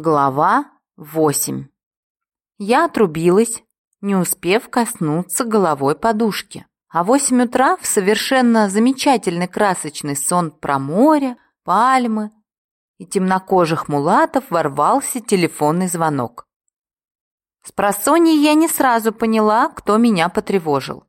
Глава 8 Я отрубилась, не успев коснуться головой подушки. А в восемь утра в совершенно замечательный красочный сон про море, пальмы и темнокожих мулатов ворвался телефонный звонок. С просонья я не сразу поняла, кто меня потревожил.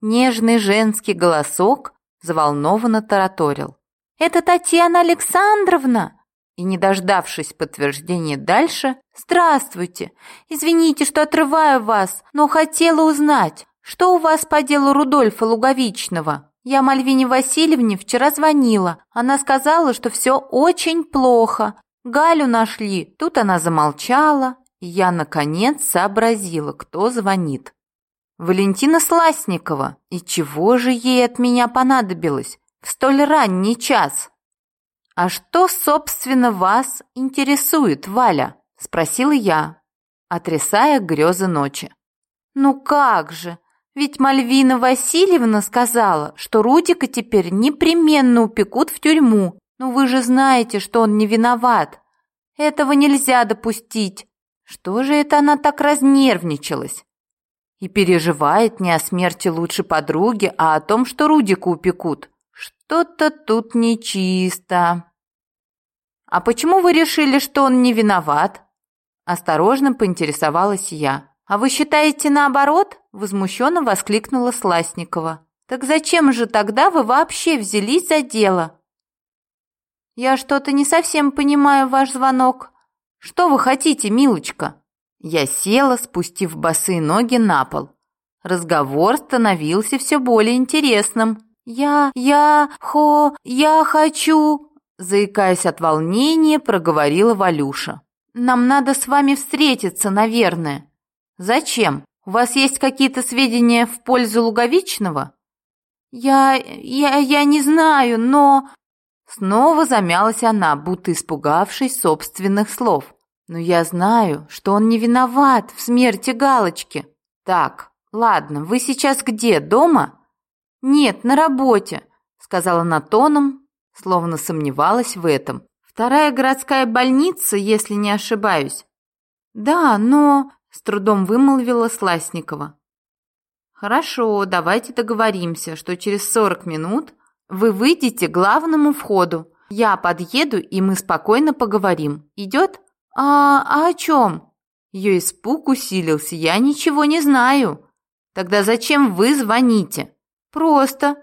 Нежный женский голосок заволнованно тараторил. «Это Татьяна Александровна!» И, не дождавшись подтверждения дальше, «Здравствуйте! Извините, что отрываю вас, но хотела узнать, что у вас по делу Рудольфа Луговичного? Я Мальвине Васильевне вчера звонила. Она сказала, что все очень плохо. Галю нашли». Тут она замолчала, и я, наконец, сообразила, кто звонит. Валентина Сласникова. И чего же ей от меня понадобилось в столь ранний час? «А что, собственно, вас интересует, Валя?» – спросила я, отрисая грезы ночи. «Ну как же, ведь Мальвина Васильевна сказала, что Рудика теперь непременно упекут в тюрьму. Ну вы же знаете, что он не виноват. Этого нельзя допустить. Что же это она так разнервничалась? И переживает не о смерти лучшей подруги, а о том, что Рудика упекут. Что-то тут нечисто. «А почему вы решили, что он не виноват?» Осторожно поинтересовалась я. «А вы считаете наоборот?» Возмущенно воскликнула Сласникова. «Так зачем же тогда вы вообще взялись за дело?» «Я что-то не совсем понимаю ваш звонок. Что вы хотите, милочка?» Я села, спустив босые ноги на пол. Разговор становился все более интересным. «Я... я... хо... я хочу...» Заикаясь от волнения, проговорила Валюша. «Нам надо с вами встретиться, наверное». «Зачем? У вас есть какие-то сведения в пользу Луговичного?» «Я... я... я не знаю, но...» Снова замялась она, будто испугавшись собственных слов. «Но я знаю, что он не виноват в смерти Галочки». «Так, ладно, вы сейчас где, дома?» «Нет, на работе», — сказала она тоном, словно сомневалась в этом. «Вторая городская больница, если не ошибаюсь». «Да, но...» — с трудом вымолвила Сласникова. «Хорошо, давайте договоримся, что через сорок минут вы выйдете к главному входу. Я подъеду, и мы спокойно поговорим. Идет?» «А, а о чем?» Ее испуг усилился. «Я ничего не знаю». «Тогда зачем вы звоните?» «Просто.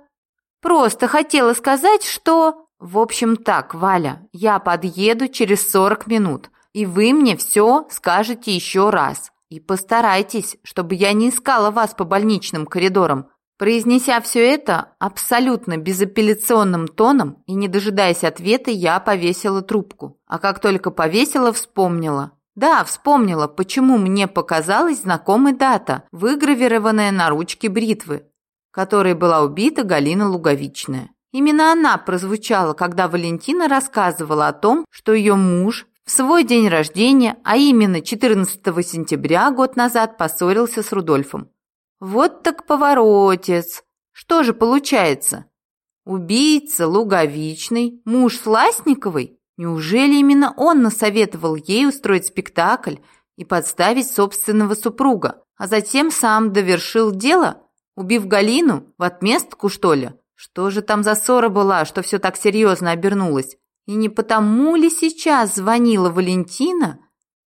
Просто хотела сказать, что...» «В общем так, Валя, я подъеду через 40 минут, и вы мне все скажете еще раз. И постарайтесь, чтобы я не искала вас по больничным коридорам». Произнеся все это абсолютно безапелляционным тоном и не дожидаясь ответа, я повесила трубку. А как только повесила, вспомнила. Да, вспомнила, почему мне показалась знакомая дата, выгравированная на ручке бритвы, которой была убита Галина Луговичная. Именно она прозвучала, когда Валентина рассказывала о том, что ее муж в свой день рождения, а именно 14 сентября год назад, поссорился с Рудольфом. Вот так поворотец. Что же получается? Убийца Луговичный, муж Сласниковой? Неужели именно он насоветовал ей устроить спектакль и подставить собственного супруга, а затем сам довершил дело, убив Галину в отместку, что ли? Что же там за ссора была, что все так серьезно обернулось? И не потому ли сейчас звонила Валентина,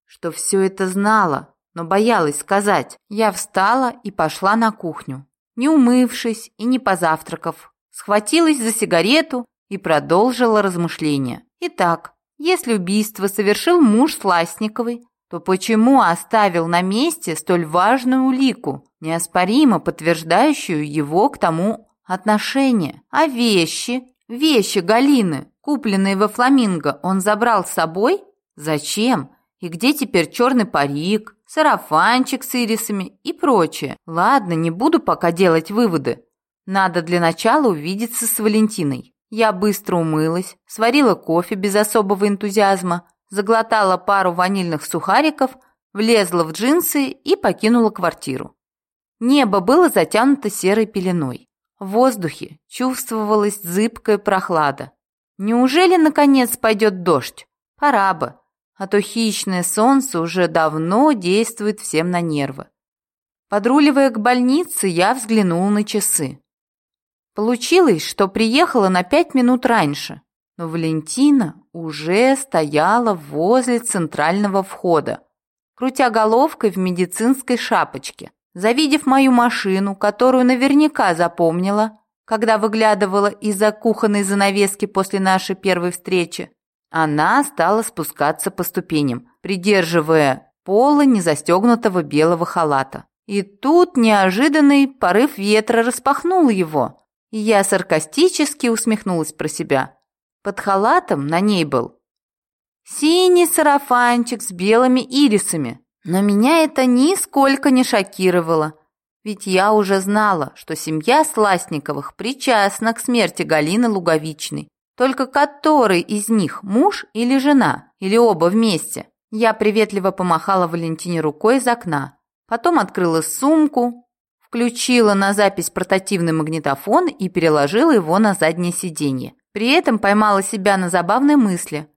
что все это знала, но боялась сказать? Я встала и пошла на кухню, не умывшись и не позавтракав. Схватилась за сигарету и продолжила размышления. Итак, если убийство совершил муж Сласниковой, то почему оставил на месте столь важную улику, неоспоримо подтверждающую его к тому отношения, а вещи, вещи Галины, купленные во Фламинго, он забрал с собой? Зачем? И где теперь черный парик, сарафанчик с ирисами и прочее? Ладно, не буду пока делать выводы. Надо для начала увидеться с Валентиной. Я быстро умылась, сварила кофе без особого энтузиазма, заглотала пару ванильных сухариков, влезла в джинсы и покинула квартиру. Небо было затянуто серой пеленой. В воздухе чувствовалась зыбкая прохлада. Неужели, наконец, пойдет дождь? Пора бы. а то хищное солнце уже давно действует всем на нервы. Подруливая к больнице, я взглянула на часы. Получилось, что приехала на пять минут раньше, но Валентина уже стояла возле центрального входа, крутя головкой в медицинской шапочке. Завидев мою машину, которую наверняка запомнила, когда выглядывала из-за кухонной занавески после нашей первой встречи, она стала спускаться по ступеням, придерживая полы незастегнутого белого халата. И тут неожиданный порыв ветра распахнул его, и я саркастически усмехнулась про себя. Под халатом на ней был синий сарафанчик с белыми ирисами, но меня это нисколько не шокировало, ведь я уже знала, что семья Сласниковых причастна к смерти Галины Луговичной. Только который из них муж или жена, или оба вместе? Я приветливо помахала Валентине рукой из окна, потом открыла сумку, включила на запись портативный магнитофон и переложила его на заднее сиденье. При этом поймала себя на забавной мысли.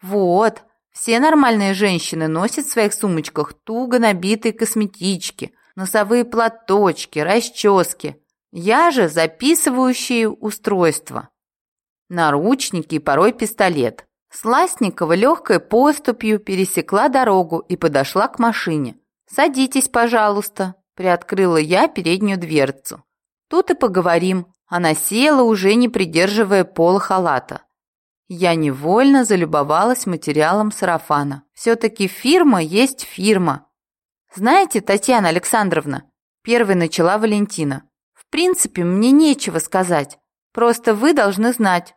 Вот, все нормальные женщины носят в своих сумочках туго набитые косметички, носовые платочки, расчески. Я же записывающие устройства. Наручники и порой пистолет. Сластникова легкой поступью пересекла дорогу и подошла к машине. «Садитесь, пожалуйста», – приоткрыла я переднюю дверцу. «Тут и поговорим». Она села, уже не придерживая пола халата. Я невольно залюбовалась материалом сарафана. Все-таки фирма есть фирма. Знаете, Татьяна Александровна, первой начала Валентина. В принципе, мне нечего сказать. Просто вы должны знать,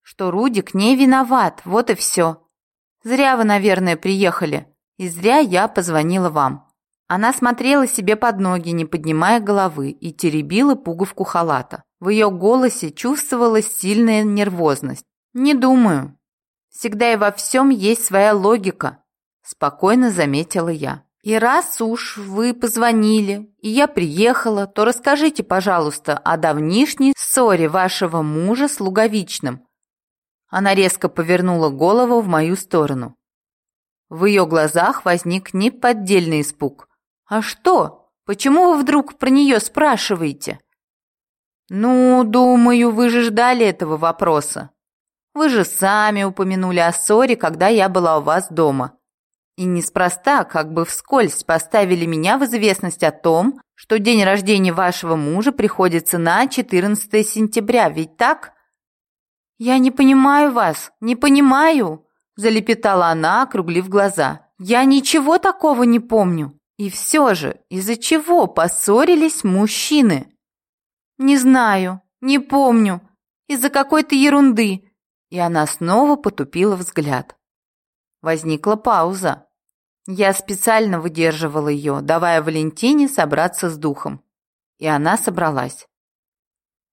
что Рудик не виноват, вот и все. Зря вы, наверное, приехали. И зря я позвонила вам. Она смотрела себе под ноги, не поднимая головы, и теребила пуговку халата. В ее голосе чувствовалась сильная нервозность. «Не думаю. Всегда и во всем есть своя логика», – спокойно заметила я. «И раз уж вы позвонили, и я приехала, то расскажите, пожалуйста, о давнишней ссоре вашего мужа с Луговичным». Она резко повернула голову в мою сторону. В ее глазах возник неподдельный испуг. «А что? Почему вы вдруг про нее спрашиваете?» «Ну, думаю, вы же ждали этого вопроса. Вы же сами упомянули о ссоре, когда я была у вас дома. И неспроста, как бы вскользь, поставили меня в известность о том, что день рождения вашего мужа приходится на 14 сентября, ведь так? Я не понимаю вас, не понимаю, залепетала она, округлив глаза. Я ничего такого не помню. И все же, из-за чего поссорились мужчины? Не знаю, не помню. Из-за какой-то ерунды и она снова потупила взгляд. Возникла пауза. Я специально выдерживала ее, давая Валентине собраться с духом. И она собралась.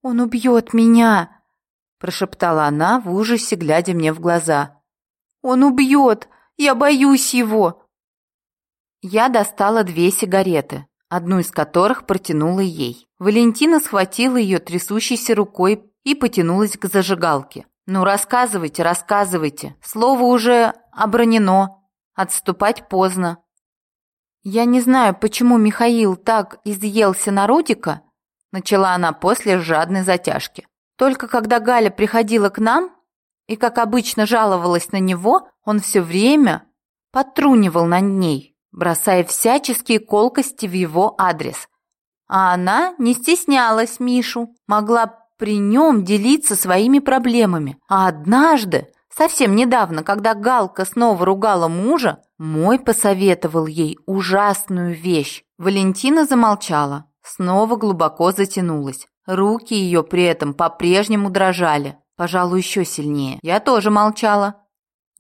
«Он убьет меня!» – прошептала она в ужасе, глядя мне в глаза. «Он убьет! Я боюсь его!» Я достала две сигареты, одну из которых протянула ей. Валентина схватила ее трясущейся рукой и потянулась к зажигалке. «Ну, рассказывайте, рассказывайте. Слово уже обронено. Отступать поздно». «Я не знаю, почему Михаил так изъелся на Рудика», начала она после жадной затяжки. «Только когда Галя приходила к нам и, как обычно, жаловалась на него, он все время подтрунивал над ней, бросая всяческие колкости в его адрес. А она не стеснялась Мишу, могла при нем делиться своими проблемами. А однажды, совсем недавно, когда Галка снова ругала мужа, мой посоветовал ей ужасную вещь. Валентина замолчала, снова глубоко затянулась. Руки ее при этом по-прежнему дрожали, пожалуй, еще сильнее. Я тоже молчала,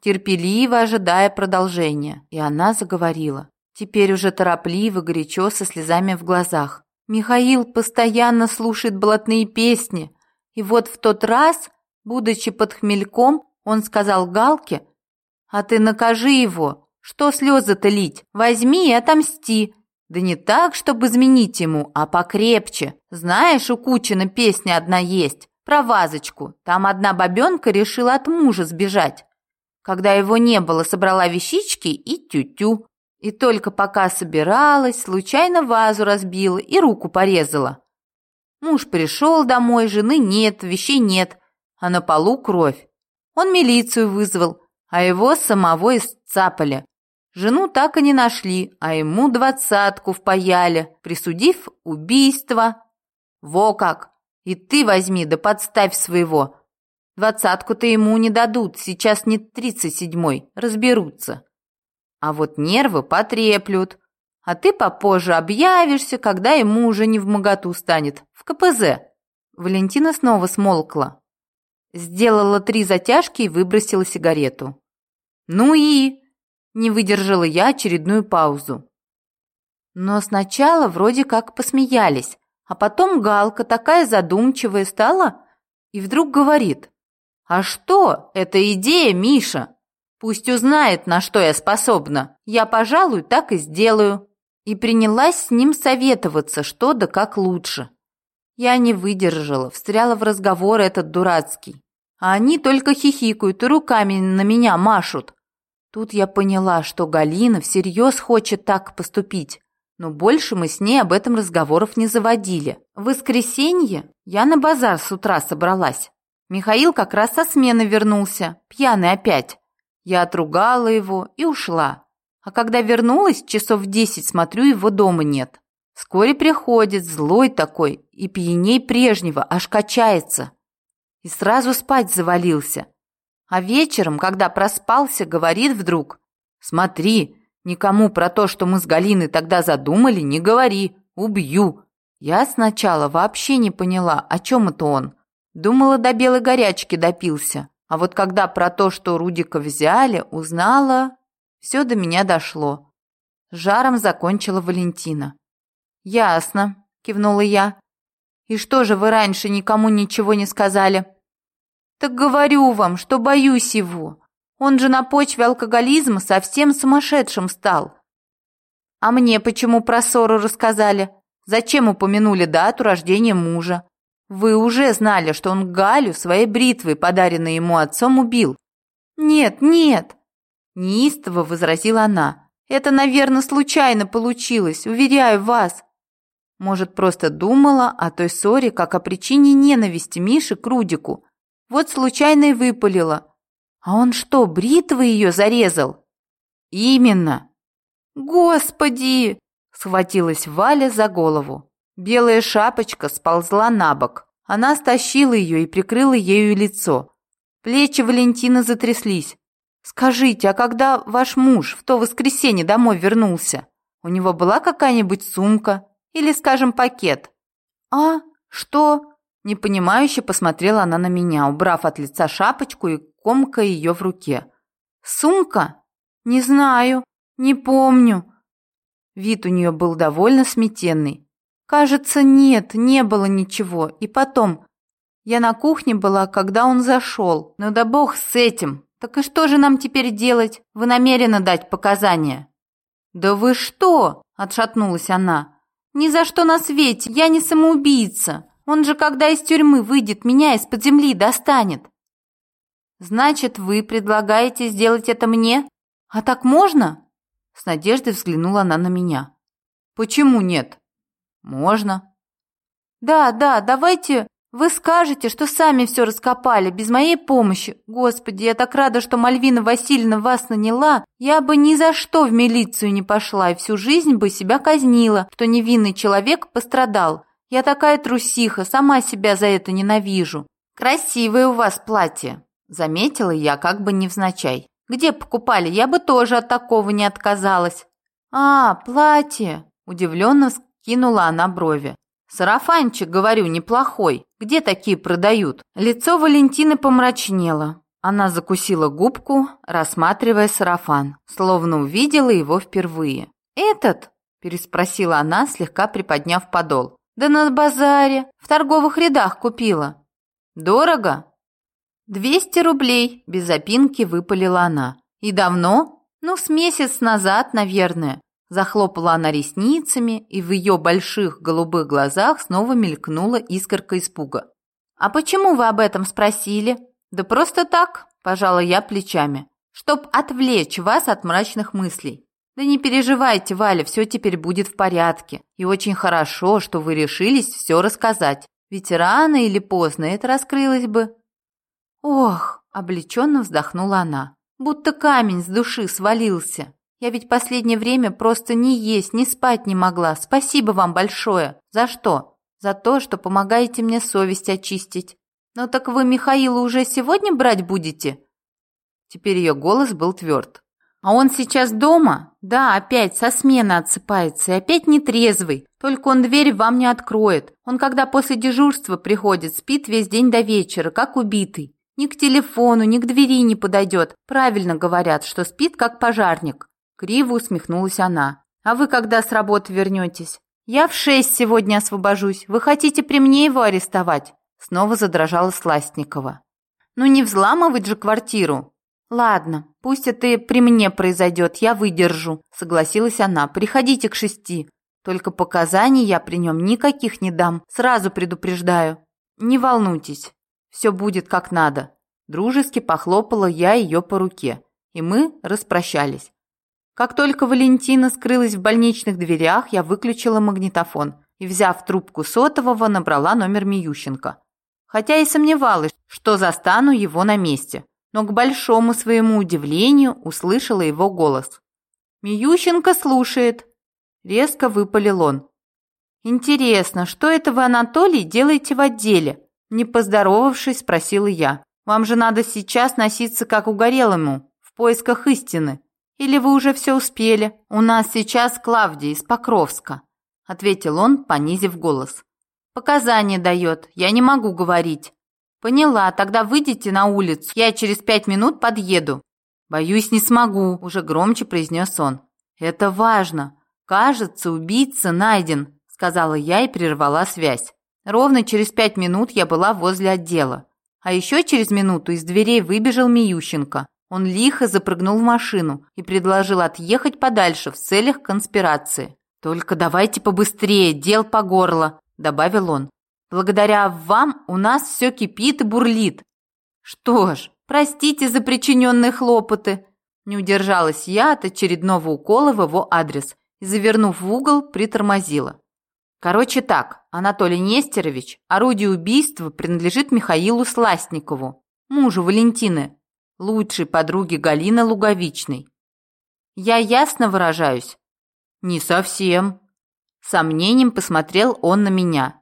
терпеливо ожидая продолжения. И она заговорила. Теперь уже торопливо, горячо, со слезами в глазах. Михаил постоянно слушает блатные песни. И вот в тот раз, будучи под хмельком, он сказал Галке, «А ты накажи его, что слезы-то лить? Возьми и отомсти. Да не так, чтобы изменить ему, а покрепче. Знаешь, у Кучина песня одна есть, про вазочку. Там одна бабенка решила от мужа сбежать. Когда его не было, собрала вещички и тю-тю. И только пока собиралась, случайно вазу разбила и руку порезала. Муж пришел домой, жены нет, вещей нет, а на полу кровь. Он милицию вызвал, а его самого исцапали. Жену так и не нашли, а ему двадцатку впаяли, присудив убийство. Во как! И ты возьми, да подставь своего. Двадцатку-то ему не дадут, сейчас не тридцать седьмой, разберутся. А вот нервы потреплют. А ты попозже объявишься, когда ему уже не в моготу станет, в КПЗ. Валентина снова смолкла. Сделала три затяжки и выбросила сигарету. «Ну и...» – не выдержала я очередную паузу. Но сначала вроде как посмеялись, а потом Галка такая задумчивая стала и вдруг говорит. «А что? Это идея, Миша. Пусть узнает, на что я способна. Я, пожалуй, так и сделаю». И принялась с ним советоваться, что да как лучше. Я не выдержала, встряла в разговор этот дурацкий. А они только хихикают и руками на меня машут. Тут я поняла, что Галина всерьез хочет так поступить. Но больше мы с ней об этом разговоров не заводили. В воскресенье я на базар с утра собралась. Михаил как раз со смены вернулся, пьяный опять. Я отругала его и ушла. А когда вернулась, часов в десять смотрю, его дома нет. Вскоре приходит, злой такой, и пьяней прежнего, аж качается. И сразу спать завалился. А вечером, когда проспался, говорит вдруг, «Смотри, никому про то, что мы с Галиной тогда задумали, не говори, убью». Я сначала вообще не поняла, о чем это он. Думала, до белой горячки допился. А вот когда про то, что Рудика взяли, узнала, все до меня дошло. Жаром закончила Валентина. «Ясно», — кивнула я. «И что же вы раньше никому ничего не сказали?» «Так говорю вам, что боюсь его. Он же на почве алкоголизма совсем сумасшедшим стал». «А мне почему про ссору рассказали? Зачем упомянули дату рождения мужа? Вы уже знали, что он Галю своей бритвой, подаренной ему отцом, убил. Нет, нет, неистово возразила она. Это, наверное, случайно получилось, уверяю вас. Может, просто думала о той ссоре, как о причине ненависти Миши к Рудику. Вот случайно и выпалила. А он что, бритвой ее зарезал? Именно. Господи! Схватилась Валя за голову. Белая шапочка сползла на бок. Она стащила ее и прикрыла ею лицо. Плечи Валентины затряслись. «Скажите, а когда ваш муж в то воскресенье домой вернулся, у него была какая-нибудь сумка или, скажем, пакет?» «А? Что?» Непонимающе посмотрела она на меня, убрав от лица шапочку и комкая ее в руке. «Сумка? Не знаю, не помню». Вид у нее был довольно сметенный. Кажется, нет, не было ничего. И потом, я на кухне была, когда он зашел. Ну да бог с этим. Так и что же нам теперь делать? Вы намерены дать показания? Да вы что? Отшатнулась она. Ни за что на свете, я не самоубийца. Он же, когда из тюрьмы выйдет, меня из-под земли достанет. Значит, вы предлагаете сделать это мне? А так можно? С надеждой взглянула она на меня. Почему нет? «Можно». «Да, да, давайте вы скажете, что сами все раскопали, без моей помощи. Господи, я так рада, что Мальвина Васильевна вас наняла. Я бы ни за что в милицию не пошла и всю жизнь бы себя казнила, что невинный человек пострадал. Я такая трусиха, сама себя за это ненавижу. Красивое у вас платье», — заметила я как бы невзначай. «Где покупали? Я бы тоже от такого не отказалась». «А, платье!» – удивленно Кинула она брови. «Сарафанчик, говорю, неплохой. Где такие продают?» Лицо Валентины помрачнело. Она закусила губку, рассматривая сарафан, словно увидела его впервые. «Этот?» – переспросила она, слегка приподняв подол. «Да на базаре, в торговых рядах купила». «Дорого?» «Двести рублей», – без запинки выпалила она. «И давно?» «Ну, с месяц назад, наверное. Захлопала она ресницами, и в ее больших голубых глазах снова мелькнула искорка испуга. «А почему вы об этом спросили?» «Да просто так», – пожала я плечами. чтоб отвлечь вас от мрачных мыслей. Да не переживайте, Валя, все теперь будет в порядке. И очень хорошо, что вы решились все рассказать. Ведь рано или поздно это раскрылось бы. Ох, облегченно вздохнула она. Будто камень с души свалился. Я ведь последнее время просто ни есть, ни спать не могла. Спасибо вам большое. За что? За то, что помогаете мне совесть очистить. Ну так вы Михаила уже сегодня брать будете? Теперь ее голос был тверд. А он сейчас дома? Да, опять со смены отсыпается и опять нетрезвый. Только он дверь вам не откроет. Он когда после дежурства приходит, спит весь день до вечера, как убитый. Ни к телефону, ни к двери не подойдет. Правильно говорят, что спит, как пожарник. Криво усмехнулась она. А вы когда с работы вернетесь? Я в шесть сегодня освобожусь. Вы хотите при мне его арестовать? Снова задрожала Сластникова. Ну не взламывать же квартиру. «Ладно, пусть это и при мне произойдет, я выдержу», — согласилась она. «Приходите к шести. Только показаний я при нем никаких не дам, сразу предупреждаю. Не волнуйтесь, все будет как надо». Дружески похлопала я ее по руке, и мы распрощались. Как только Валентина скрылась в больничных дверях, я выключила магнитофон и, взяв трубку сотового, набрала номер Миющенко. Хотя и сомневалась, что застану его на месте но к большому своему удивлению услышала его голос. «Миющенко слушает», — резко выпалил он. «Интересно, что это вы, Анатолий, делаете в отделе?» Не поздоровавшись, спросила я. «Вам же надо сейчас носиться как угорелому, в поисках истины. Или вы уже все успели? У нас сейчас Клавдия из Покровска», — ответил он, понизив голос. «Показания дает, я не могу говорить. «Поняла, тогда выйдите на улицу, я через пять минут подъеду». «Боюсь, не смогу», – уже громче произнес он. «Это важно. Кажется, убийца найден», – сказала я и прервала связь. Ровно через пять минут я была возле отдела. А еще через минуту из дверей выбежал Миющенко. Он лихо запрыгнул в машину и предложил отъехать подальше в целях конспирации. «Только давайте побыстрее, дел по горло», – добавил он. Благодаря вам у нас все кипит и бурлит. Что ж, простите за причиненные хлопоты. Не удержалась я от очередного укола в его адрес и, завернув в угол, притормозила. Короче так, Анатолий Нестерович, орудие убийства принадлежит Михаилу Сластникову, мужу Валентины, лучшей подруге Галины Луговичной. Я ясно выражаюсь? Не совсем. Сомнением посмотрел он на меня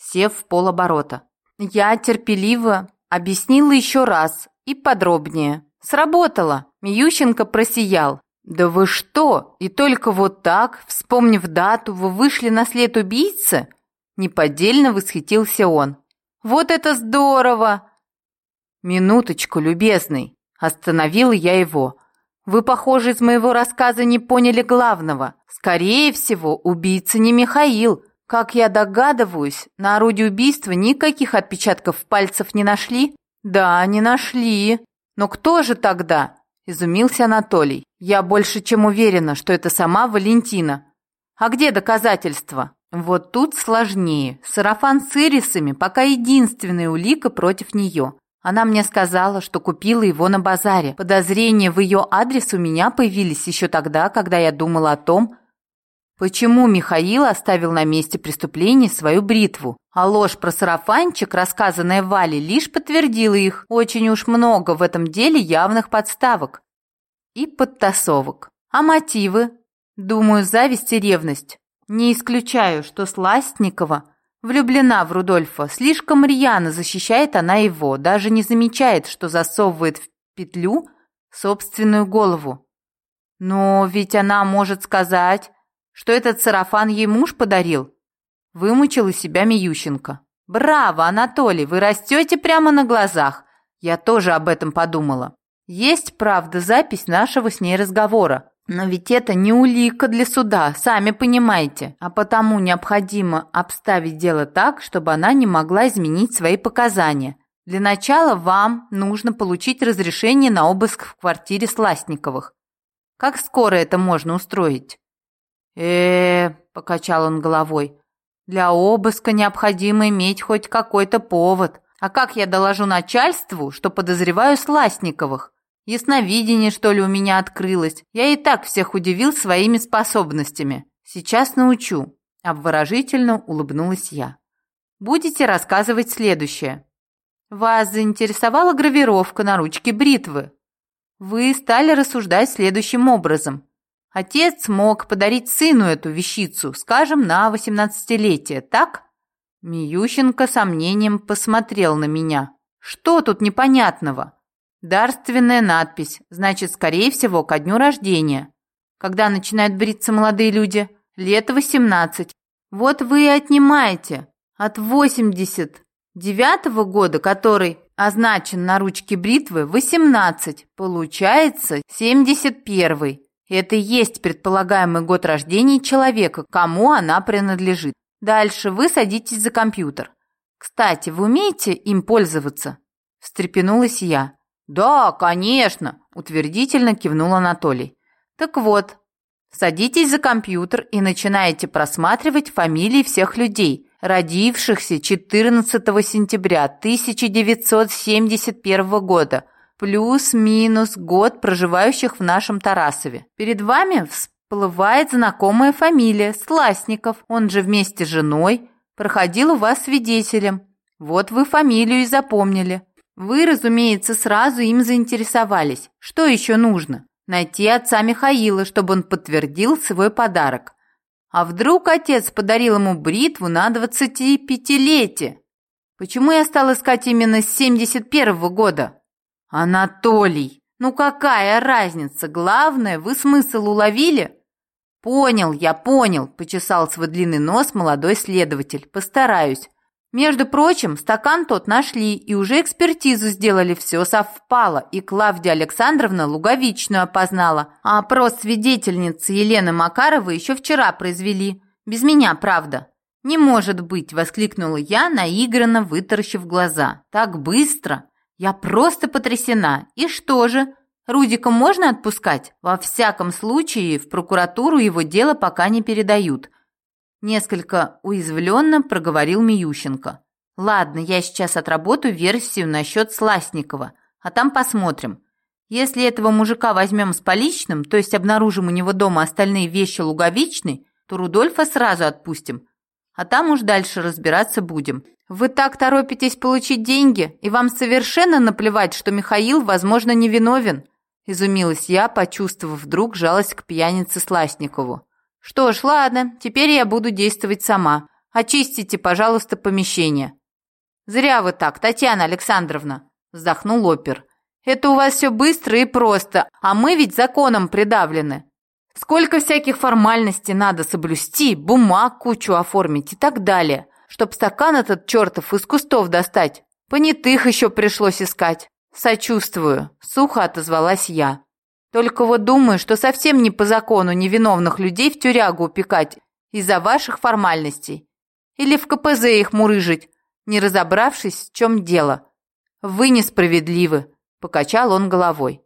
сев в полоборота. Я терпеливо объяснила еще раз и подробнее. Сработало. Миющенко просиял. «Да вы что? И только вот так, вспомнив дату, вы вышли на след убийцы?» Неподдельно восхитился он. «Вот это здорово!» «Минуточку, любезный!» Остановила я его. «Вы, похоже, из моего рассказа не поняли главного. Скорее всего, убийца не Михаил, как я догадываюсь, на орудие убийства никаких отпечатков пальцев не нашли? Да, не нашли. Но кто же тогда? Изумился Анатолий. Я больше чем уверена, что это сама Валентина. А где доказательства? Вот тут сложнее. Сарафан с ирисами пока единственная улика против нее. Она мне сказала, что купила его на базаре. Подозрения в ее адрес у меня появились еще тогда, когда я думала о том, Почему Михаил оставил на месте преступления свою бритву? А ложь про сарафанчик, рассказанная Вале, лишь подтвердила их. Очень уж много в этом деле явных подставок и подтасовок. А мотивы? Думаю, зависть и ревность. Не исключаю, что Сластникова влюблена в Рудольфа. Слишком рьяно защищает она его, даже не замечает, что засовывает в петлю собственную голову. Но ведь она может сказать что этот сарафан ей муж подарил?» Вымучил из себя Миющенко. «Браво, Анатолий, вы растете прямо на глазах!» Я тоже об этом подумала. Есть, правда, запись нашего с ней разговора. Но ведь это не улика для суда, сами понимаете. А потому необходимо обставить дело так, чтобы она не могла изменить свои показания. Для начала вам нужно получить разрешение на обыск в квартире Сластниковых. Как скоро это можно устроить? э покачал он головой. «Для обыска необходимо иметь хоть какой-то повод. А как я доложу начальству, что подозреваю Сластниковых? Ясновидение, что ли, у меня открылось. Я и так всех удивил своими способностями. Сейчас научу. Обворожительно улыбнулась я. Будете рассказывать следующее. Вас заинтересовала гравировка на ручке бритвы. Вы стали рассуждать следующим образом. Отец мог подарить сыну эту вещицу, скажем, на восемнадцатилетие, так? Миющенко сомнением посмотрел на меня. Что тут непонятного? Дарственная надпись, значит, скорее всего, ко дню рождения. Когда начинают бриться молодые люди? Лет восемнадцать. Вот вы и отнимаете от восемьдесят девятого года, который означен на ручке бритвы, восемнадцать. Получается семьдесят первый. Это и есть предполагаемый год рождения человека, кому она принадлежит. Дальше вы садитесь за компьютер. Кстати, вы умеете им пользоваться? Встрепенулась я. Да, конечно, утвердительно кивнул Анатолий. Так вот, садитесь за компьютер и начинаете просматривать фамилии всех людей, родившихся 14 сентября 1971 года, плюс-минус год проживающих в нашем Тарасове. Перед вами всплывает знакомая фамилия Сласников, он же вместе с женой проходил у вас свидетелем. Вот вы фамилию и запомнили. Вы, разумеется, сразу им заинтересовались. Что еще нужно? Найти отца Михаила, чтобы он подтвердил свой подарок. А вдруг отец подарил ему бритву на 25-летие? Почему я стал искать именно с 71-го года? Анатолий, ну какая разница? Главное, вы смысл уловили? «Понял, я понял», – почесал свой длинный нос молодой следователь. «Постараюсь. Между прочим, стакан тот нашли и уже экспертизу сделали, все совпало, и Клавдия Александровна Луговичную опознала, а опрос свидетельницы Елены Макаровой еще вчера произвели. Без меня, правда». «Не может быть!» – воскликнула я, наигранно вытаращив глаза. «Так быстро! Я просто потрясена! И что же? Рудика можно отпускать? Во всяком случае, в прокуратуру его дело пока не передают. Несколько уязвленно проговорил Миющенко. Ладно, я сейчас отработаю версию насчет Сласникова, а там посмотрим. Если этого мужика возьмем с поличным, то есть обнаружим у него дома остальные вещи Луговичной, то Рудольфа сразу отпустим. А там уж дальше разбираться будем. Вы так торопитесь получить деньги, и вам совершенно наплевать, что Михаил, возможно, невиновен. Изумилась я, почувствовав вдруг жалость к пьянице Сласникову. «Что ж, ладно, теперь я буду действовать сама. Очистите, пожалуйста, помещение». «Зря вы так, Татьяна Александровна», – вздохнул опер. «Это у вас все быстро и просто, а мы ведь законом придавлены. Сколько всяких формальностей надо соблюсти, бумаг кучу оформить и так далее, чтоб стакан этот чертов из кустов достать. Понятых еще пришлось искать». «Сочувствую», — сухо отозвалась я. «Только вот думаю, что совсем не по закону невиновных людей в тюрягу упекать из-за ваших формальностей. Или в КПЗ их мурыжить, не разобравшись, в чем дело. Вы несправедливы», — покачал он головой.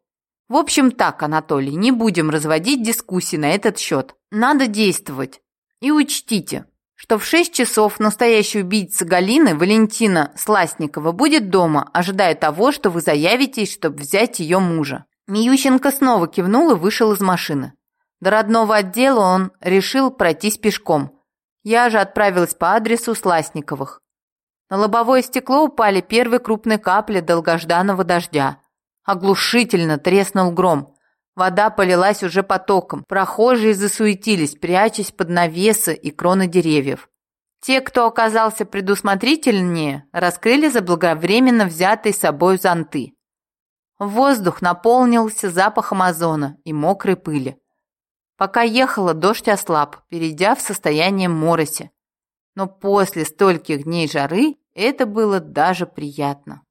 «В общем так, Анатолий, не будем разводить дискуссии на этот счет. Надо действовать. И учтите, что в 6 часов настоящий убийца Галины, Валентина Сласникова, будет дома, ожидая того, что вы заявитесь, чтобы взять ее мужа. Миющенко снова кивнул и вышел из машины. До родного отдела он решил пройтись пешком. Я же отправилась по адресу Сласниковых. На лобовое стекло упали первые крупные капли долгожданного дождя. Оглушительно треснул гром. Вода полилась уже потоком. Прохожие засуетились, прячась под навесы и кроны деревьев. Те, кто оказался предусмотрительнее, раскрыли заблаговременно взятые с собой зонты. Воздух наполнился запахом озона и мокрой пыли. Пока ехала, дождь ослаб, перейдя в состояние мороси. Но после стольких дней жары это было даже приятно.